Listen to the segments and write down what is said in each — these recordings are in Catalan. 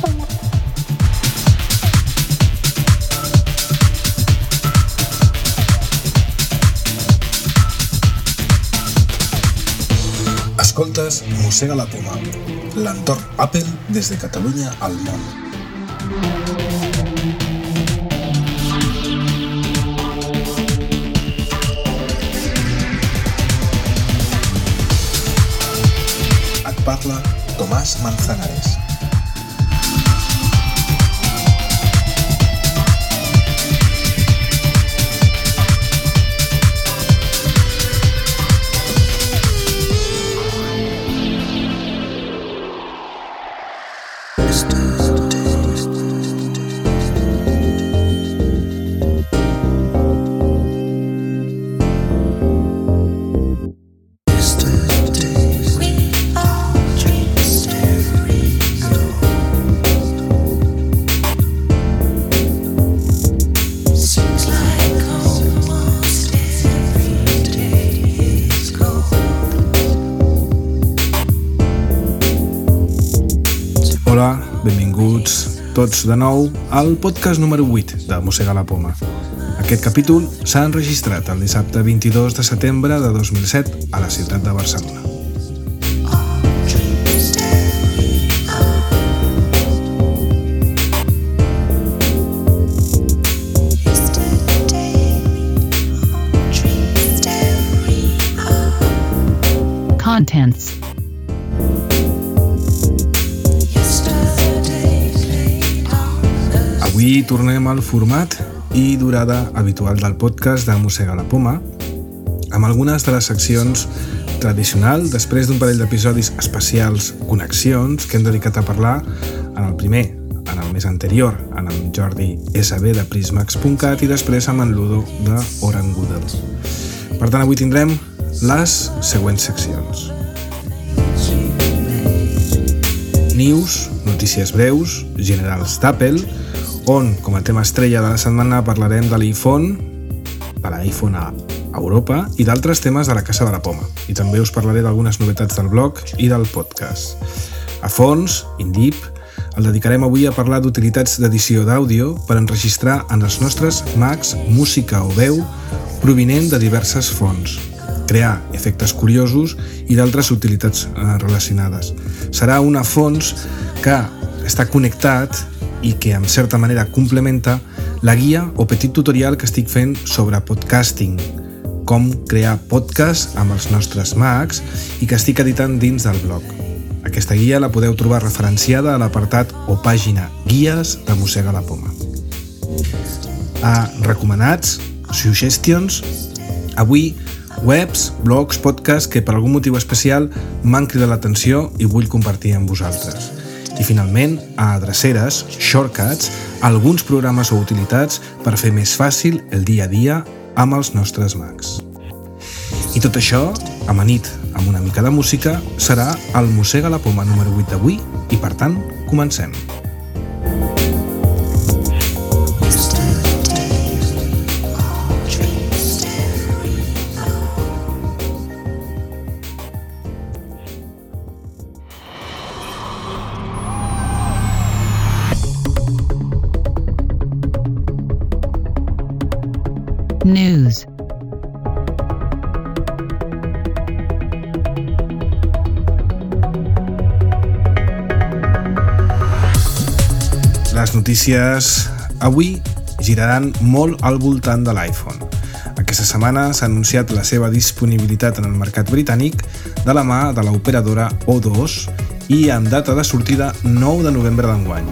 Poma. Escoltes Mossega la l'entorn Apple des de Catalunya al món. Tomás Manzanares. De nou al podcast número 8 de Mossega la Poma. Aquest capítol s'ha enregistrat el dissabte 22 de setembre de 2007 a la ciutat de Barcelona. Contents Avui tornem al format i durada habitual del podcast de Mossega la Poma, amb algunes de les seccions tradicional després d'un parell d'episodis especials connexions que hem dedicat a parlar en el primer, en el més anterior, en el Jordi SB de Prismax.cat i després amb en Ludo de Orangoodle. Per tant, avui tindrem les següents seccions. News, notícies breus, generals d'Apple, on, com a tema estrella de la setmana, parlarem de l'iPhone, de l'iPhone a Europa i d'altres temes de la Casa de la Poma. I també us parlaré d'algunes novetats del blog i del podcast. A fons, Indip, el dedicarem avui a parlar d'utilitats d'edició d'àudio per enregistrar en els nostres Macs música o veu provinent de diverses fonts, crear efectes curiosos i d'altres utilitats eh, relacionades. Serà una fons que està connectat i que en certa manera complementa la guia o petit tutorial que estic fent sobre podcasting, com crear podcast amb els nostres Macs i que estic editant dins del blog. Aquesta guia la podeu trobar referenciada a l'apartat o pàgina Guies de Mossega la Poma. A recomanats, suggestions, avui webs, blogs, podcasts que per algun motiu especial m'han cridat l'atenció i vull compartir amb vosaltres. I finalment, a adreceres, shortcuts, alguns programes o utilitats per fer més fàcil el dia a dia amb els nostres Macs. I tot això, amanit amb una mica de música, serà el Mossega la Poma número 8 d'avui i, per tant, comencem. News Les notícies avui giraran molt al voltant de l'iPhone. Aquesta setmana s'ha anunciat la seva disponibilitat en el mercat britànic de la mà de l'operadora O2 i amb data de sortida 9 de novembre d'enguany.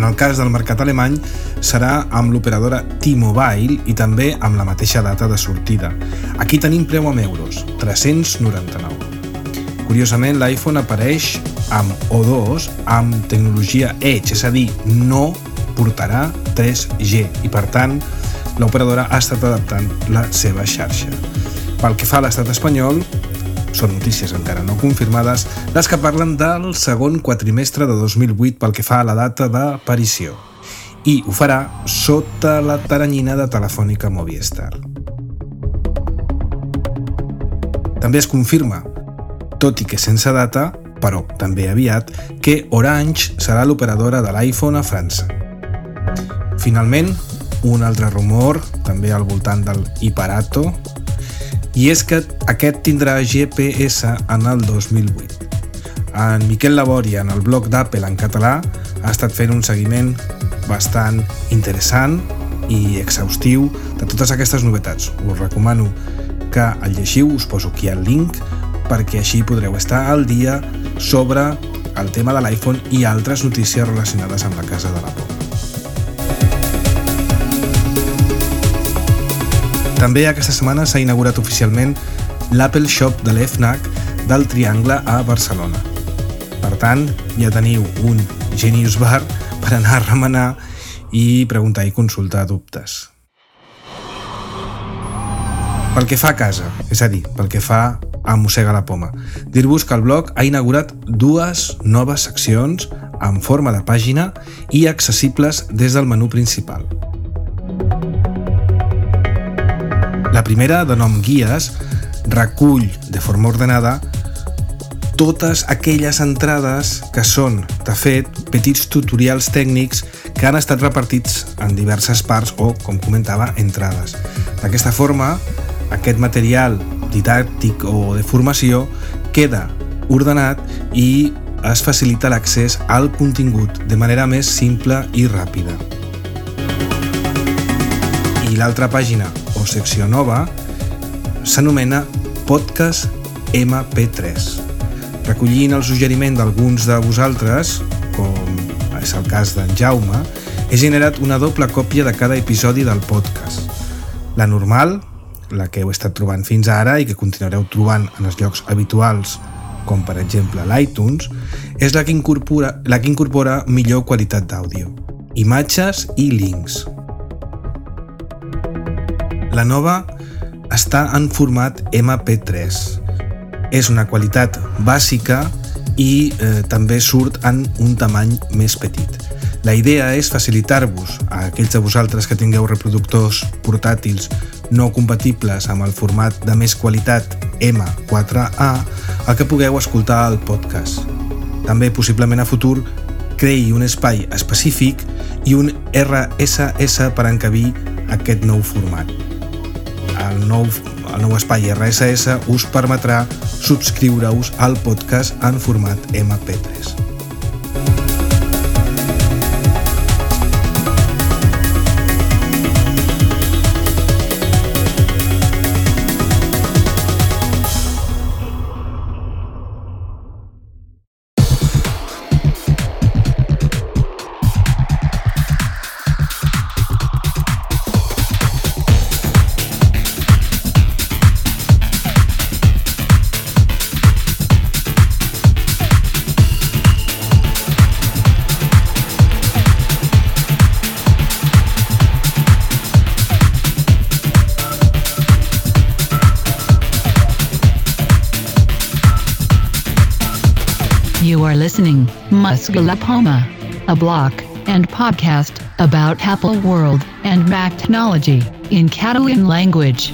En el cas del mercat alemany serà amb l'operadora T-Mobile i també amb la mateixa data de sortida. Aquí tenim preu en euros, 399. Curiosament, l'iPhone apareix amb O2 amb tecnologia Edge, és a dir, no portarà 3G i per tant l'operadora ha estat adaptant la seva xarxa. Pel que fa a l'estat espanyol, són notícies encara no confirmades, les que parlen del segon quatrimestre de 2008 pel que fa a la data d'aparició. I ho farà sota la taranyina de Telefònica Movistar. També es confirma, tot i que sense data, però també aviat, que Orange serà l'operadora de l'iPhone a França. Finalment, un altre rumor, també al voltant del Iparato, i és que aquest tindrà GPS en el 2008. En Miquel Labòria, en el blog d'Apple en català, ha estat fent un seguiment bastant interessant i exhaustiu de totes aquestes novetats. Us recomano que el llegiu, us poso aquí el link, perquè així podreu estar al dia sobre el tema de l'iPhone i altres notícies relacionades amb la casa de la Poma. També aquesta setmana s'ha inaugurat oficialment l'Apple Shop de l'EFNAC del Triangle a Barcelona. Per tant, ja teniu un Genius Bar per anar a remenar i preguntar i consultar dubtes. Pel que fa a casa, és a dir, pel que fa a Mossega la Poma, dir-vos que el blog ha inaugurat dues noves seccions en forma de pàgina i accessibles des del menú principal. La primera, de nom Guies, recull de forma ordenada totes aquelles entrades que són, de fet, petits tutorials tècnics que han estat repartits en diverses parts o, com comentava, entrades. D'aquesta forma, aquest material didàctic o de formació queda ordenat i es facilita l'accés al contingut de manera més simple i ràpida. I l'altra pàgina o secció nova s'anomena Podcast MP3. Recollint el suggeriment d'alguns de vosaltres, com és el cas d'en Jaume, he generat una doble còpia de cada episodi del podcast. La normal, la que heu estat trobant fins ara i que continuareu trobant en els llocs habituals, com per exemple l'iTunes, és la que incorpora, la que incorpora millor qualitat d'àudio, imatges i links. La nova està en format MP3. És una qualitat bàsica i eh, també surt en un tamany més petit. La idea és facilitar-vos a aquells de vosaltres que tingueu reproductors portàtils no compatibles amb el format de més qualitat M4A el que pugueu escoltar al podcast. També, possiblement a futur, creï un espai específic i un RSS per encabir aquest nou format. El nou, el nou espai RSS us permetrà subscriure-us al podcast en format MP3. Listening Musculapoma, a blog and podcast about Apple World and Mac technology in Catalan language.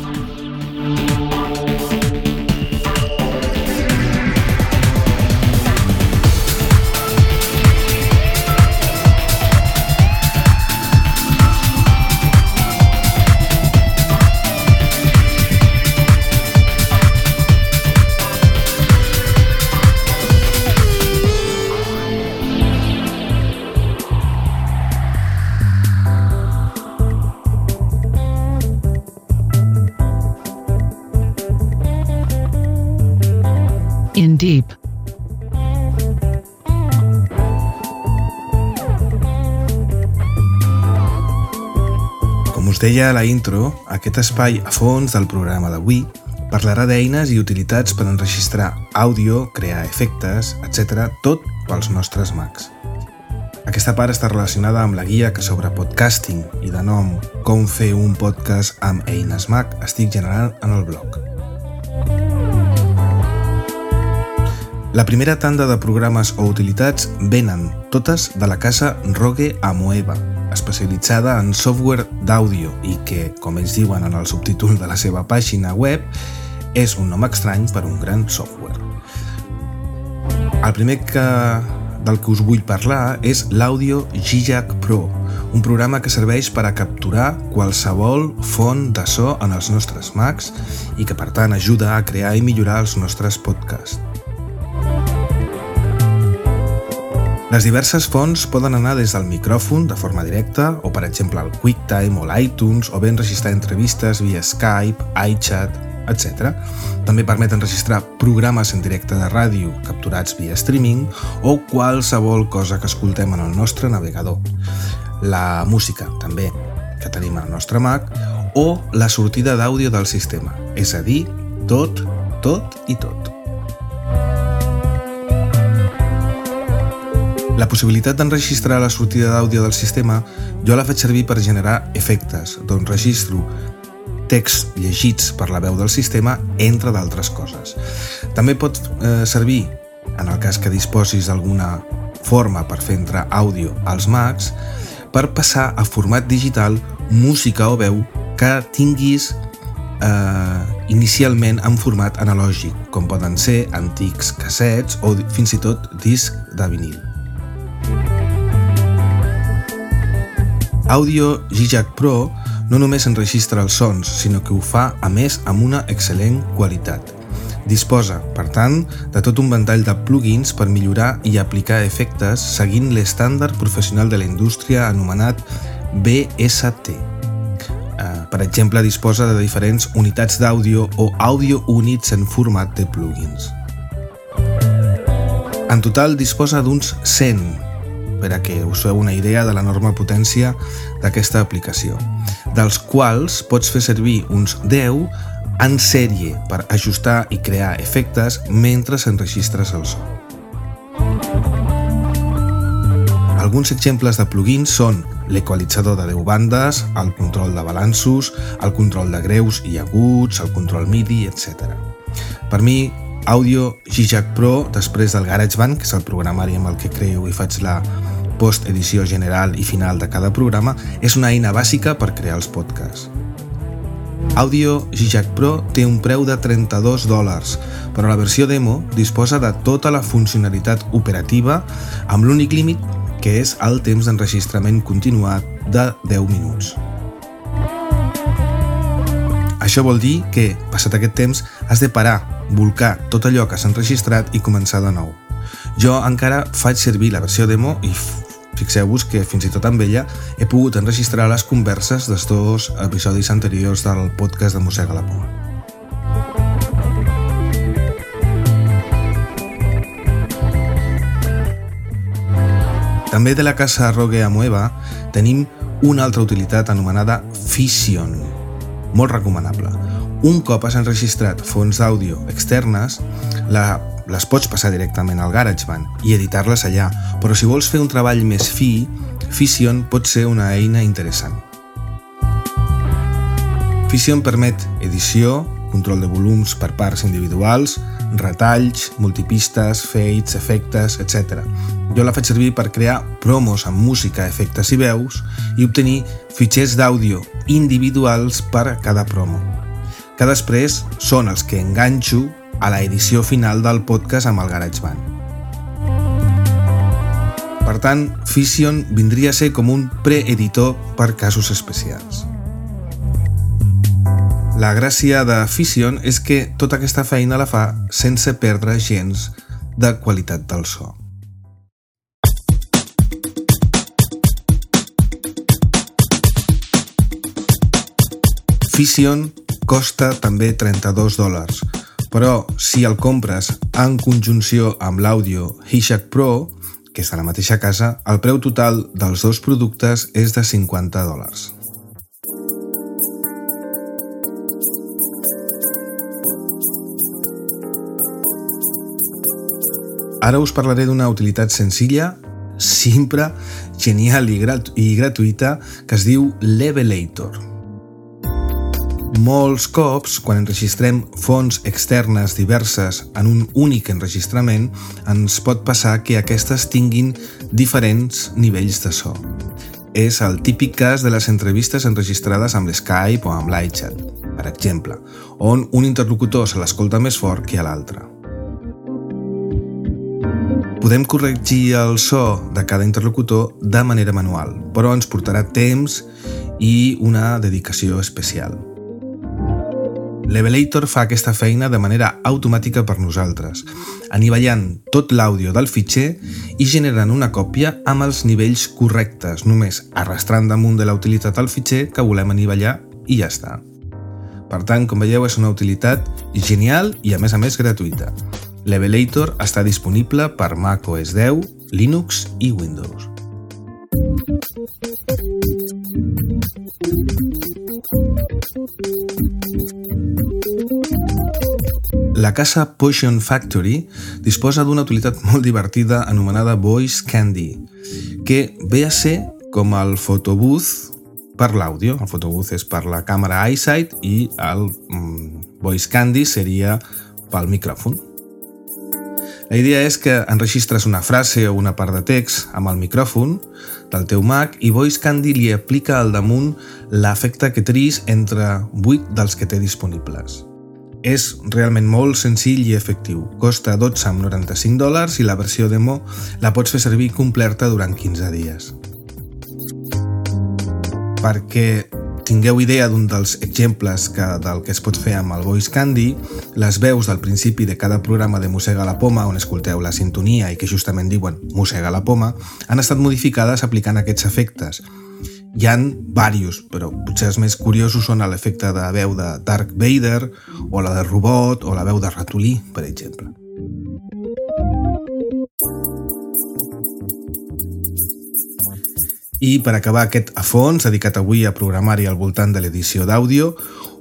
In deep. Com us deia a la intro, aquest espai a fons del programa d'avui parlarà d'eines i utilitats per enregistrar àudio, crear efectes, etc., tot pels nostres Macs. Aquesta part està relacionada amb la guia que sobre podcasting i de nom Com fer un podcast amb eines Mac estic generant en el blog. La primera tanda de programes o utilitats venen totes de la casa Rogue Amoeba, especialitzada en software d'àudio i que, com ells diuen en el subtítol de la seva pàgina web, és un nom estrany per un gran software. El primer que, del que us vull parlar és l'Audio Gigac Pro, un programa que serveix per a capturar qualsevol font de so en els nostres Macs i que per tant ajuda a crear i millorar els nostres podcasts. Les diverses fonts poden anar des del micròfon de forma directa o per exemple al QuickTime o l'iTunes o bé enregistrar entrevistes via Skype, iChat, etc. També permeten registrar programes en directe de ràdio capturats via streaming o qualsevol cosa que escoltem en el nostre navegador. La música, també, que tenim al nostre Mac, o la sortida d'àudio del sistema, és a dir, tot, tot i tot. La possibilitat d'enregistrar la sortida d'àudio del sistema jo la faig servir per generar efectes, d'on registro texts llegits per la veu del sistema, entre d'altres coses. També pot eh, servir, en el cas que disposis d'alguna forma per fer entrar àudio als Macs, per passar a format digital música o veu que tinguis eh, inicialment en format analògic, com poden ser antics cassets o fins i tot disc de vinil. Audio Gigac Pro no només enregistra els sons, sinó que ho fa, a més, amb una excel·lent qualitat. Disposa, per tant, de tot un ventall de plugins per millorar i aplicar efectes seguint l'estàndard professional de la indústria anomenat BST. Eh, per exemple, disposa de diferents unitats d'àudio o àudio units en format de plugins. En total disposa d'uns 100 per a que us feu una idea de l'enorme potència d'aquesta aplicació, dels quals pots fer servir uns 10 en sèrie per ajustar i crear efectes mentre s'enregistres el so. Alguns exemples de plugins són l'equalitzador de 10 bandes, el control de balanços, el control de greus i aguts, el control MIDI, etc. Per mi, Audio Gigac Pro, després del GarageBand, que és el programari amb el que creo i faig la post-edició general i final de cada programa, és una eina bàsica per crear els podcasts. Audio Gigac Pro té un preu de 32 dòlars, però la versió demo disposa de tota la funcionalitat operativa amb l'únic límit que és el temps d'enregistrament continuat de 10 minuts. Això vol dir que, passat aquest temps, has de parar volcar tot allò que s'ha enregistrat i començar de nou. Jo encara faig servir la versió demo i fixeu-vos que fins i tot amb ella he pogut enregistrar les converses dels dos episodis anteriors del podcast de Mossega la Poma. També de la casa Rogue Amueva tenim una altra utilitat anomenada Fission, molt recomanable. Un cop has enregistrat fonts d'àudio externes, la, les pots passar directament al GarageBand i editar-les allà, però si vols fer un treball més fi, Fission pot ser una eina interessant. Fission permet edició, control de volums per parts individuals, retalls, multipistes, fades, efectes, etc. Jo la faig servir per crear promos amb música, efectes i veus i obtenir fitxers d'àudio individuals per a cada promo que després són els que enganxo a la edició final del podcast amb el GarageBand. Per tant, Fission vindria a ser com un preeditor per casos especials. La gràcia de Fission és que tota aquesta feina la fa sense perdre gens de qualitat del so. Fission costa també 32 dòlars, però si el compres en conjunció amb l'àudio Hishak Pro, que és de la mateixa casa, el preu total dels dos productes és de 50 dòlars. Ara us parlaré d'una utilitat senzilla, simple, genial i, gratu i gratuïta que es diu Levelator. Molts cops, quan enregistrem fonts externes diverses en un únic enregistrament, ens pot passar que aquestes tinguin diferents nivells de so. És el típic cas de les entrevistes enregistrades amb l'Skype o amb l'iChat. per exemple, on un interlocutor se l'escolta més fort que l'altre. Podem corregir el so de cada interlocutor de manera manual, però ens portarà temps i una dedicació especial. Levelator fa aquesta feina de manera automàtica per nosaltres, anivellant tot l'àudio del fitxer i generant una còpia amb els nivells correctes, només arrastrant damunt de la utilitat el fitxer que volem anivellar i ja està. Per tant, com veieu, és una utilitat genial i a més a més gratuïta. Levelator està disponible per Mac OS 10, Linux i Windows. La casa Potion Factory disposa d'una utilitat molt divertida anomenada Voice Candy, que ve a ser com el photobooth per l'àudio. El photobooth és per la càmera iSight i el mm, Voice Candy seria pel micròfon. La idea és que enregistres una frase o una part de text amb el micròfon del teu Mac i Voice Candy li aplica al damunt l'efecte que tris entre 8 dels que té disponibles. És realment molt senzill i efectiu. Costa 12,95 dòlars i la versió demo la pots fer servir completa durant 15 dies. Perquè tingueu idea d'un dels exemples que, del que es pot fer amb el Voice Candy, les veus del principi de cada programa de Mossega la Poma, on escolteu la sintonia i que justament diuen Mossega la Poma, han estat modificades aplicant aquests efectes. Hi han varios, però potser els més curiosos són l'efecte de veu de Dark Vader, o la de robot, o la veu de ratolí, per exemple. I per acabar aquest a fons, dedicat avui a programari al voltant de l'edició d'àudio,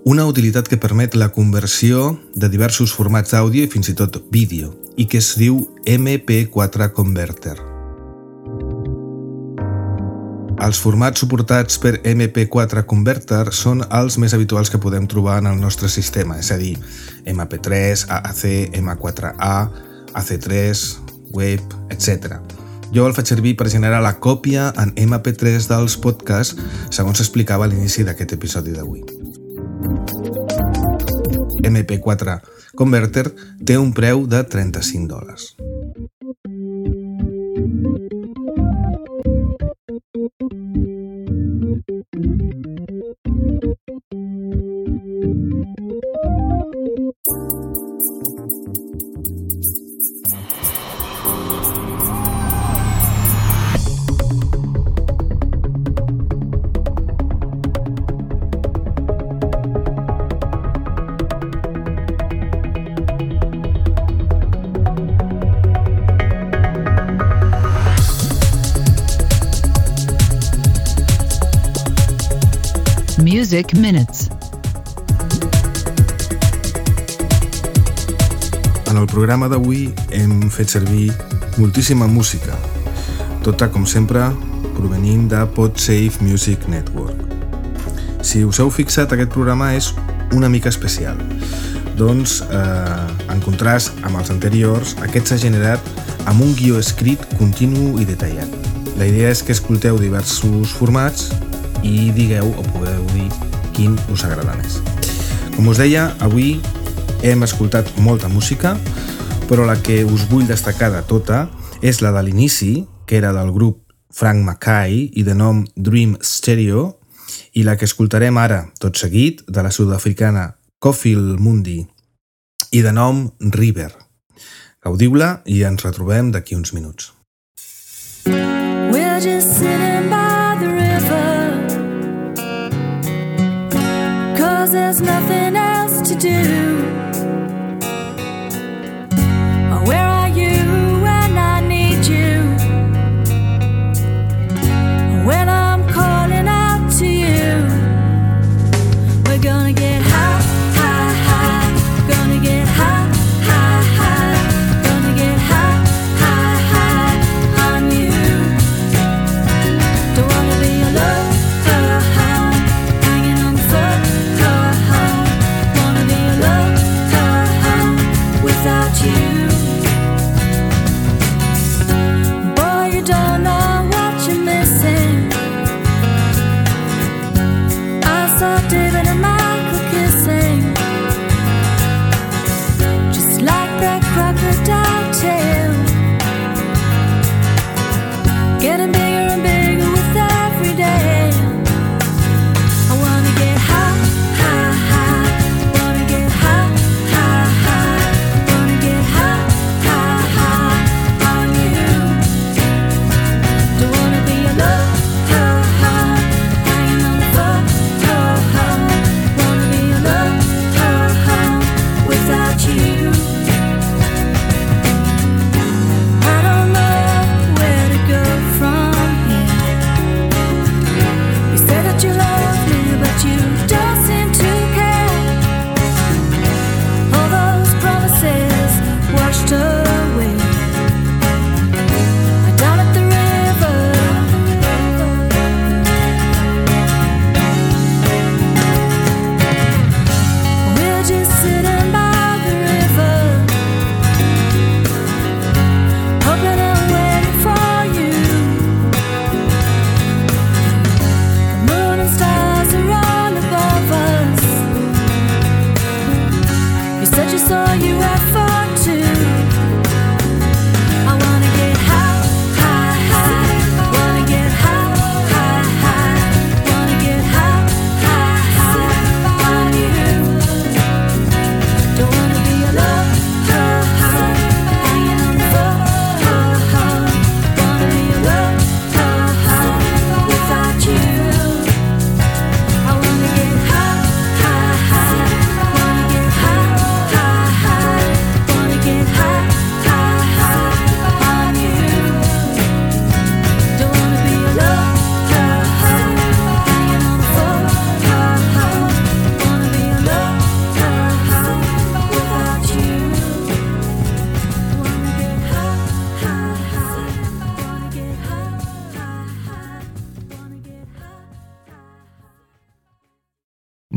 una utilitat que permet la conversió de diversos formats d'àudio i fins i tot vídeo, i que es diu MP4 Converter. Els formats suportats per MP4 Converter són els més habituals que podem trobar en el nostre sistema, és a dir, MP3, AAC, M4A, AC3, Web, etc. Jo el faig servir per generar la còpia en MP3 dels podcasts, segons explicava a l'inici d'aquest episodi d'avui. MP4 Converter té un preu de 35 dòlars. Programa d'avui hem fet servir moltíssima música, tota, com sempre, provenint de PodSafe Music Network. Si us heu fixat, aquest programa és una mica especial. Doncs, eh, en contrast amb els anteriors, aquest s'ha generat amb un guió escrit continu i detallat. La idea és que escolteu diversos formats i digueu o podeu dir quin us agrada més. Com us deia, avui hem escoltat molta música, però la que us vull destacar de tota és la de l'inici, que era del grup Frank Mackay i de nom Dream Stereo, i la que escoltarem ara, tot seguit, de la sud-africana Kofil Mundi i de nom River. Gaudiu-la i ens retrobem d'aquí uns minuts. We're just sitting by the river Cause there's nothing else to do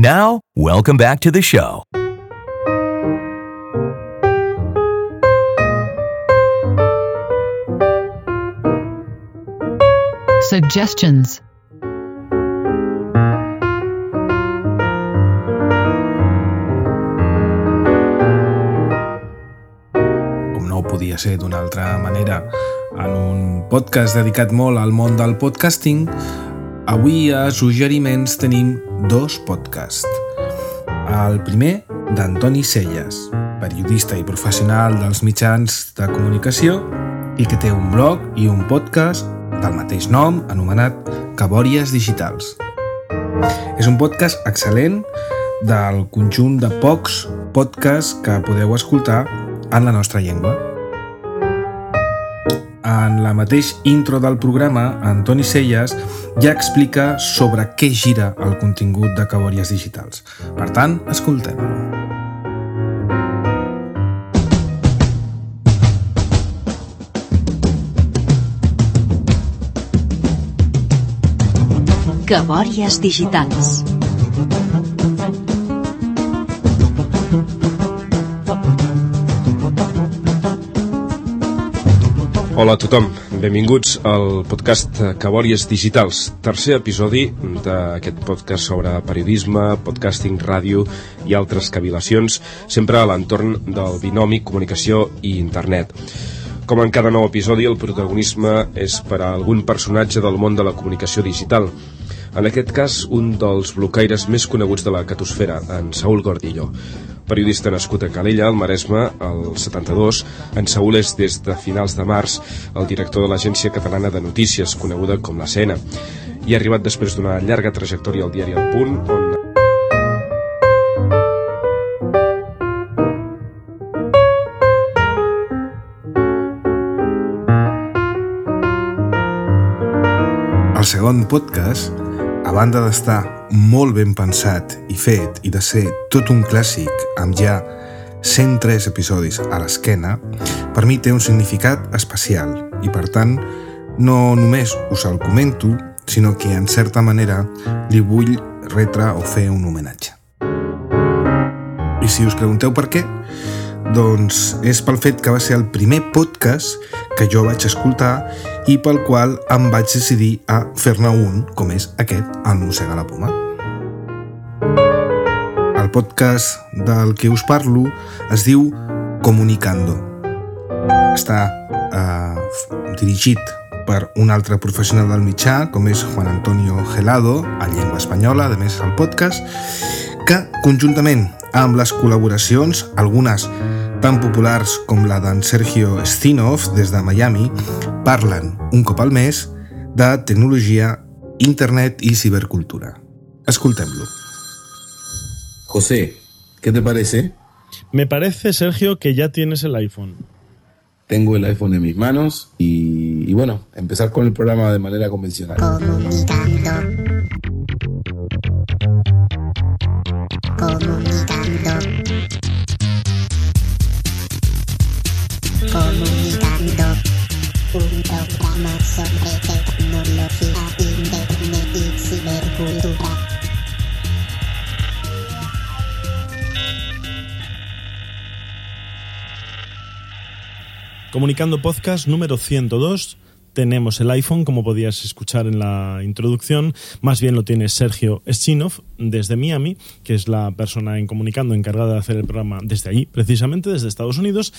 Now, welcome back to the show. Suggestions. com no podia ser d'una altra manera, en un podcast dedicat molt al món del podcasting, avui a Suggeriments tenim dos podcasts. El primer, d'Antoni Celles, periodista i professional dels mitjans de comunicació i que té un blog i un podcast del mateix nom anomenat Cabòries Digitals. És un podcast excel·lent del conjunt de pocs podcasts que podeu escoltar en la nostra llengua. En la mateix intro del programa, Antoni Celles ja explica sobre què gira el contingut de Cabòries Digitals. Per tant, escoltem-lo. Cabòries digitals. Hola a tothom, benvinguts al podcast Cabòries Digitals, tercer episodi d'aquest podcast sobre periodisme, podcasting, ràdio i altres cavilacions, sempre a l'entorn del binomi comunicació i internet. Com en cada nou episodi, el protagonisme és per a algun personatge del món de la comunicació digital. En aquest cas, un dels blocaires més coneguts de la catosfera, en Saúl Gordillo. Periodista nascut a Calella, al Maresme, al 72, en Saúl és des de finals de març el director de l'Agència Catalana de Notícies, coneguda com la CN, i ha arribat després d'una llarga trajectòria al diari El Punt, on El segon podcast, a banda d'estar molt ben pensat i fet i de ser tot un clàssic amb ja 103 episodis a l'esquena, per mi té un significat especial i per tant no només us el comento, sinó que en certa manera li vull retre o fer un homenatge. I si us pregunteu per què, doncs és pel fet que va ser el primer podcast que jo vaig escoltar i pel qual em vaig decidir a fer-ne un, com és aquest, el Mossega la Poma. El podcast del que us parlo es diu Comunicando. Està eh, dirigit per un altre professional del mitjà, com és Juan Antonio Gelado, a llengua espanyola, a més el podcast, que conjuntament amb les col·laboracions, algunes tan populars com la d'en Sergio Stinov des de Miami, parlen un cop al mes de tecnologia, internet i cibercultura. Escoltem-lo. José, ¿qué te parece? Me parece, Sergio, que ya tienes el iPhone. Tengo el iPhone en mis manos y, y bueno, empezar con el programa de manera convencional. Comunicando. Comunicando. Programa sobre tecnología, internet y cibercultura. Comunicando Podcast número 102, tenemos el iPhone, como podías escuchar en la introducción. Más bien lo tiene Sergio Schinov desde Miami, que es la persona en comunicando encargada de hacer el programa desde allí, precisamente desde Estados Unidos.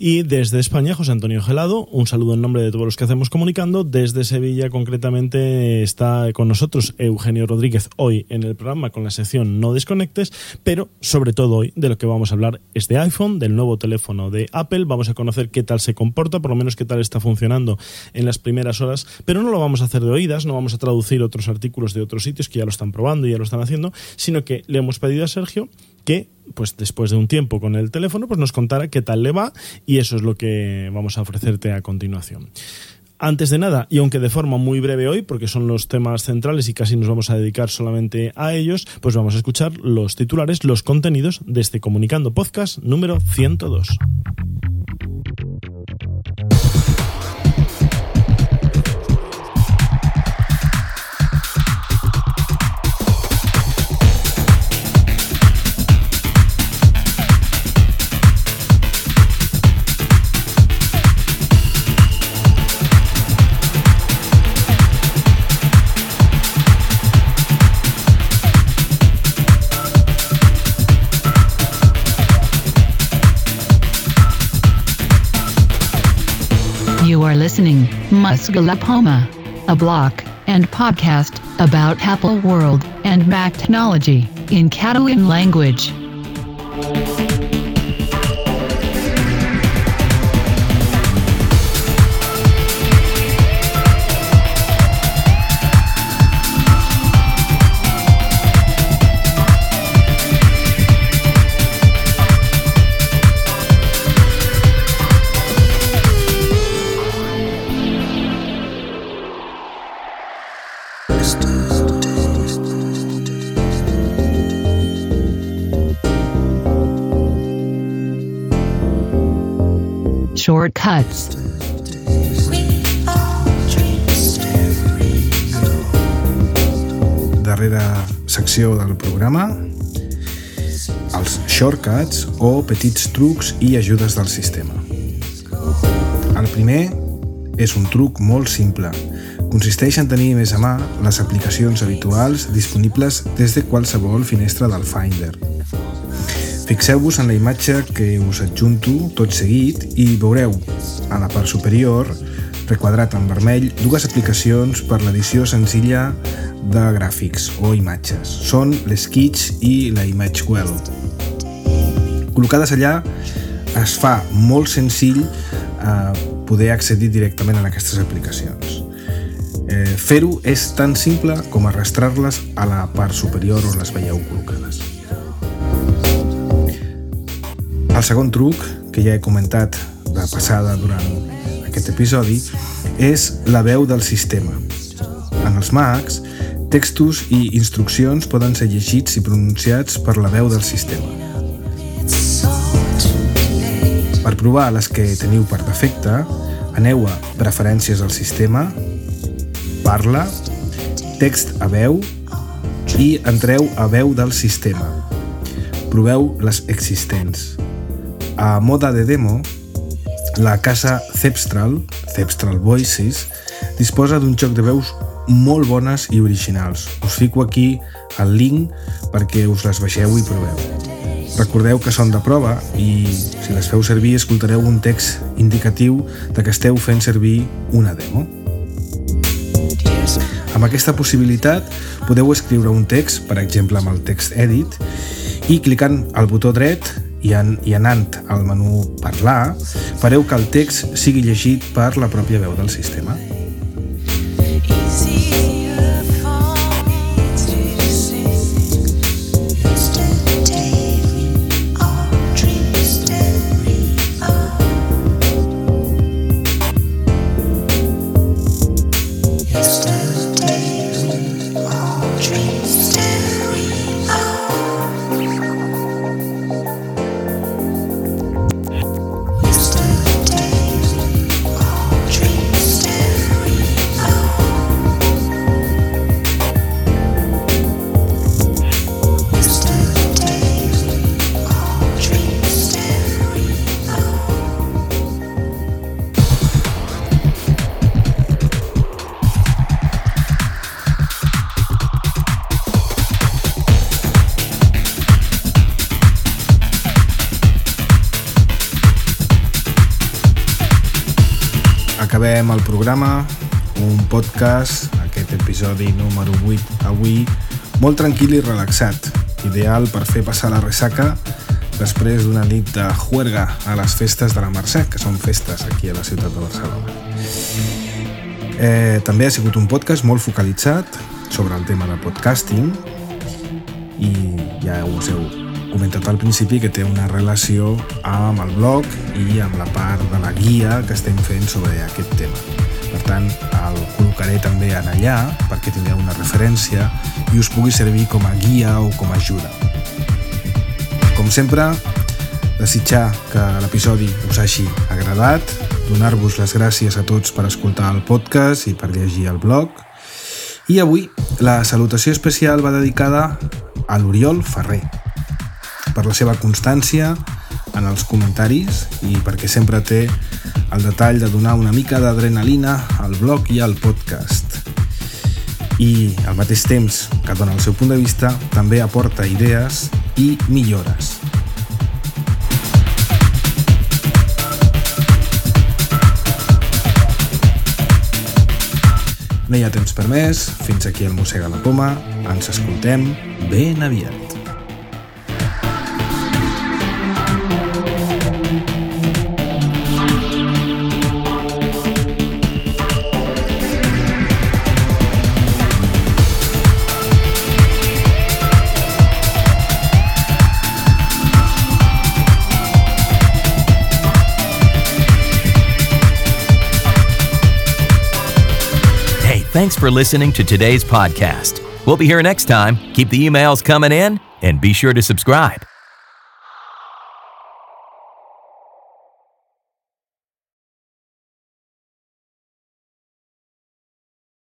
Y desde España, José Antonio Gelado. Un saludo en nombre de todos los que hacemos comunicando. Desde Sevilla, concretamente, está con nosotros Eugenio Rodríguez hoy en el programa con la sección No Desconectes, pero sobre todo hoy de lo que vamos a hablar es de iPhone, del nuevo teléfono de Apple. Vamos a conocer qué tal se comporta, por lo menos qué tal está funcionando en las primeras horas, pero no lo vamos a hacer de oídas, no vamos a traducir otros artículos de otros sitios que ya lo están probando y ya lo están haciendo, sino que le hemos pedido a Sergio que pues después de un tiempo con el teléfono pues nos contara qué tal le va y eso es lo que vamos a ofrecerte a continuación. Antes de nada, y aunque de forma muy breve hoy, porque son los temas centrales y casi nos vamos a dedicar solamente a ellos, pues vamos a escuchar los titulares, los contenidos de este Comunicando Podcast número 102. Musgalapoma, a block and podcast about Apple World and Mac technology in Catalan language. Shortcuts. darrera secció del programa, els shortcuts o petits trucs i ajudes del sistema. El primer és un truc molt simple. Consisteix en tenir més a mà les aplicacions habituals disponibles des de qualsevol finestra del Finder. Fixeu-vos en la imatge que us adjunto tot seguit i veureu a la part superior, requadrat en vermell, dues aplicacions per l'edició senzilla de gràfics o imatges. Són l'Sketch i la ImageWell. Col·locades allà es fa molt senzill eh, poder accedir directament a aquestes aplicacions. Fer-ho és tan simple com arrastrar-les a la part superior on les veieu col·locades. El segon truc, que ja he comentat de passada durant aquest episodi, és la veu del sistema. En els Macs, textos i instruccions poden ser llegits i pronunciats per la veu del sistema. Per provar les que teniu per defecte, aneu a Preferències al sistema, Parla, Text a veu i entreu a veu del sistema. Proveu les existents. A moda de demo, la casa Cepstral, Cepstral Voices, disposa d'un joc de veus molt bones i originals. Us fico aquí el link perquè us les baixeu i proveu. Recordeu que són de prova i si les feu servir escoltareu un text indicatiu de que esteu fent servir una demo. Amb aquesta possibilitat podeu escriure un text, per exemple amb el text edit, i clicant al botó dret i, en, i anant al menú Parlar, fareu que el text sigui llegit per la pròpia veu del sistema. Acabem el programa, un podcast, aquest episodi número 8 avui, molt tranquil i relaxat, ideal per fer passar la ressaca després d'una nit de juerga a les festes de la Mercè, que són festes aquí a la ciutat de Barcelona. Eh, també ha sigut un podcast molt focalitzat sobre el tema de podcasting i ja us heu comentat al principi que té una relació amb el blog i amb la part de la guia que estem fent sobre aquest tema. Per tant, el col·locaré també en allà perquè tingueu una referència i us pugui servir com a guia o com a ajuda. Com sempre, desitjar que l'episodi us hagi agradat, donar-vos les gràcies a tots per escoltar el podcast i per llegir el blog. I avui la salutació especial va dedicada a l'Oriol Ferrer, per la seva constància en els comentaris i perquè sempre té el detall de donar una mica d'adrenalina al blog i al podcast. I al mateix temps que dona el seu punt de vista, també aporta idees i millores. No hi ha temps per més, fins aquí el Mossega la Poma, ens escoltem ben aviat. Thanks for listening to today's podcast. We'll be here next time. Keep the emails coming in and be sure to subscribe.